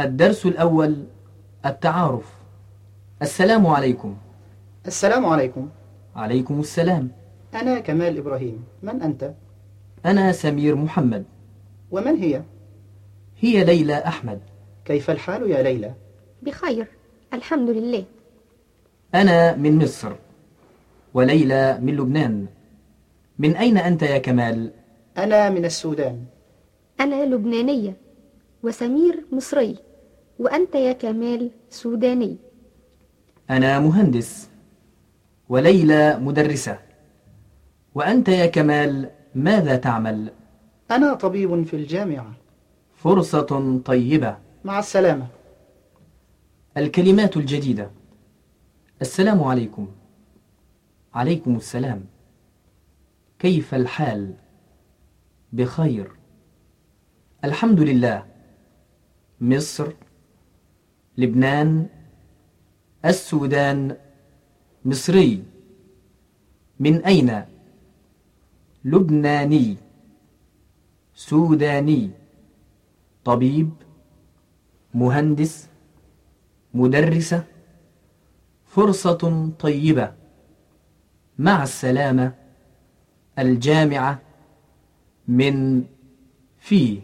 الدرس الأول التعارف. السلام عليكم. السلام عليكم. عليكم السلام. أنا كمال إبراهيم. من أنت؟ أنا سمير محمد. ومن هي؟ هي ليلى أحمد. كيف الحال يا ليلى؟ بخير الحمد لله. أنا من مصر وليلى من لبنان. من أين أنت يا كمال؟ أنا من السودان. أنا لبنانية وسمير مصري. وأنت يا كمال سوداني. أنا مهندس وليلى مدرسة. وأنت يا كمال ماذا تعمل؟ أنا طبيب في الجامعة. فرصة طيبة. مع السلامة. الكلمات الجديدة. السلام عليكم. عليكم السلام. كيف الحال؟ بخير. الحمد لله. مصر لبنان السودان مصري. من أين؟ لبناني. سوداني. طبيب مهندس مدرسة. فرصة طيبة. مع السلامة الجامعة من في